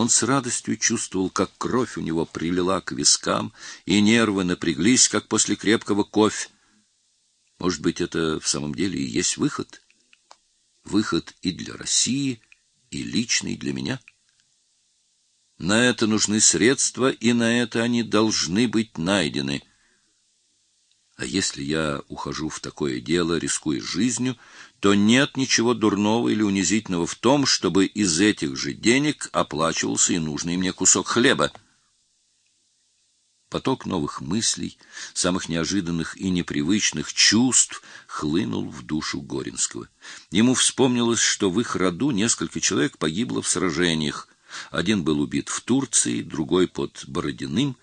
Он с радостью чувствовал, как кровь у него прилила к вискам, и нервы напряглись, как после крепкого кофе. Может быть, это в самом деле и есть выход? Выход и для России, и личный для меня? На это нужны средства, и на это они должны быть найдены. А если я ухожу в такое дело, рискуя жизнью, то нет ничего дурного или унизительного в том, чтобы из этих же денег оплачивался и нужный мне кусок хлеба. Поток новых мыслей, самых неожиданных и непривычных чувств хлынул в душу Горинского. Ему вспомнилось, что в их роду несколько человек погибло в сражениях. Один был убит в Турции, другой под Бородиным.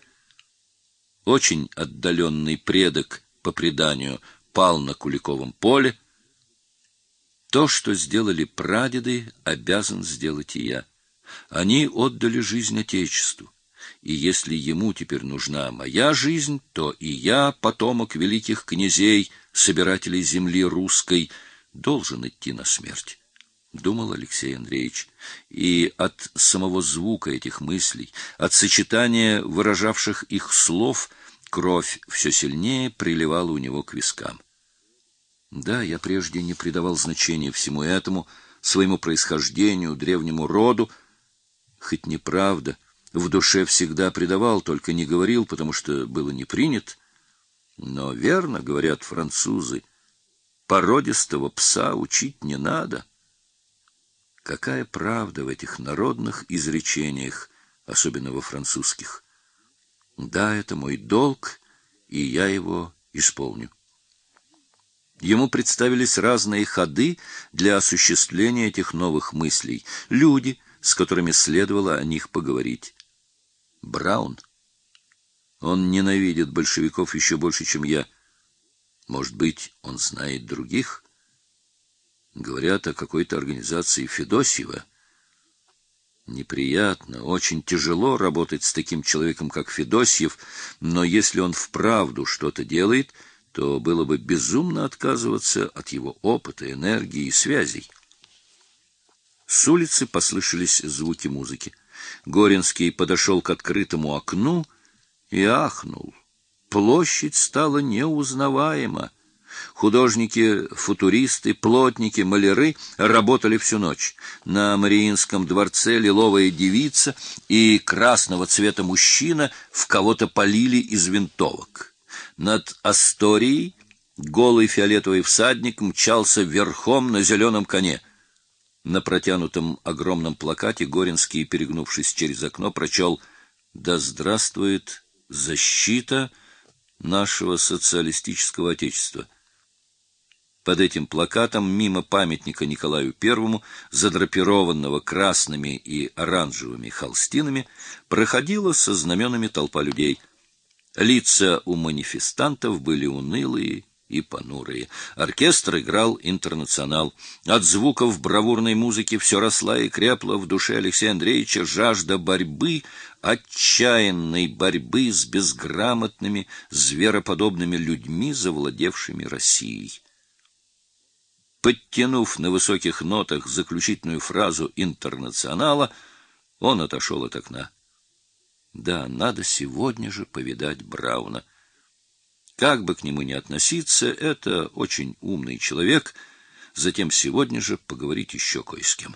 Очень отдаленный предок, по преданию, пал на Куликовом поле. То, что сделали прадеды, обязан сделать и я. Они отдали жизнь Отечеству и если ему теперь нужна моя жизнь, то и я, потомок великих князей, собирателей земли русской, должен идти на смерть. Думал Алексей Андреевич, и от самого звука этих мыслей, от сочетания выражавших их слов, кровь все сильнее приливала у него к вискам. Да, я прежде не придавал значения всему этому, своему происхождению, древнему роду, хоть неправда — в душе всегда предавал, только не говорил, потому что было не принято. Но верно говорят французы, породистого пса учить не надо. Какая правда в этих народных изречениях, особенно во французских. Да, это мой долг, и я его исполню. Ему представились разные ходы для осуществления этих новых мыслей, люди, с которыми следовало о них поговорить. Браун. Он ненавидит большевиков еще больше, чем я. Может быть, он знает других? Говорят о какой-то организации Федосьева. Неприятно, очень тяжело работать с таким человеком, как Федосьев, но если он вправду что-то делает, то было бы безумно отказываться от его опыта, энергии и связей. С улицы послышались звуки музыки. Горинский подошел к открытому окну и ахнул. Площадь стала неузнаваема. Художники-футуристы, плотники, маляры работали всю ночь. На Мариинском дворце лиловая девица и красного цвета мужчина в кого-то полили из винтовок. Над Асторией голый фиолетовый всадник мчался верхом на зеленом коне. На протянутом огромном плакате Горинский, перегнувшись через окно, прочел «Да здравствует защита нашего социалистического отечества». Под этим плакатом мимо памятника Николаю I, задрапированного красными и оранжевыми холстинами, проходила со знаменами толпа людей. Лица у манифестантов были унылые и понурые. Оркестр играл «Интернационал». От звуков бравурной музыки все росла и крепла в душе Алексея Андреевича жажда борьбы, отчаянной борьбы с безграмотными, звероподобными людьми, завладевшими Россией. Подтянув на высоких нотах заключительную фразу «Интернационала», он отошел от окна. Да, надо сегодня же повидать Брауна. Как бы к нему ни относиться, это очень умный человек, затем сегодня же поговорить еще кое с кем.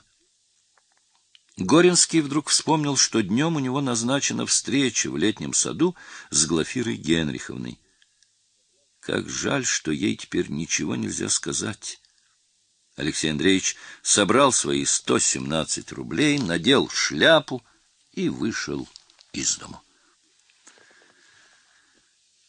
Горинский вдруг вспомнил, что днем у него назначена встреча в летнем саду с Глафирой Генриховной. Как жаль, что ей теперь ничего нельзя сказать. Алексей Андреевич собрал свои 117 рублей, надел шляпу и вышел из дому.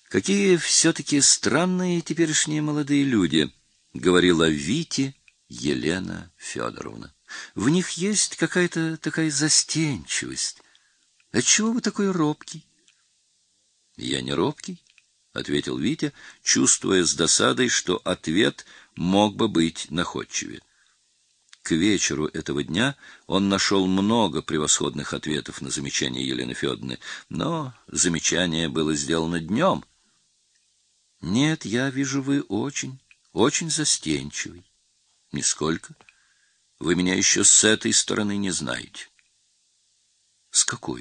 Какие все-таки странные теперешние молодые люди, говорила Вите Елена Федоровна. В них есть какая-то такая застенчивость. Отчего вы такой робкий? Я не робкий, ответил Витя, чувствуя с досадой, что ответ мог бы быть находчивее. К вечеру этого дня он нашел много превосходных ответов на замечание Елены Федоровны, но замечание было сделано днем, нет, я вижу, вы очень, очень застенчивый. Нисколько. Вы меня еще с этой стороны не знаете. Какой?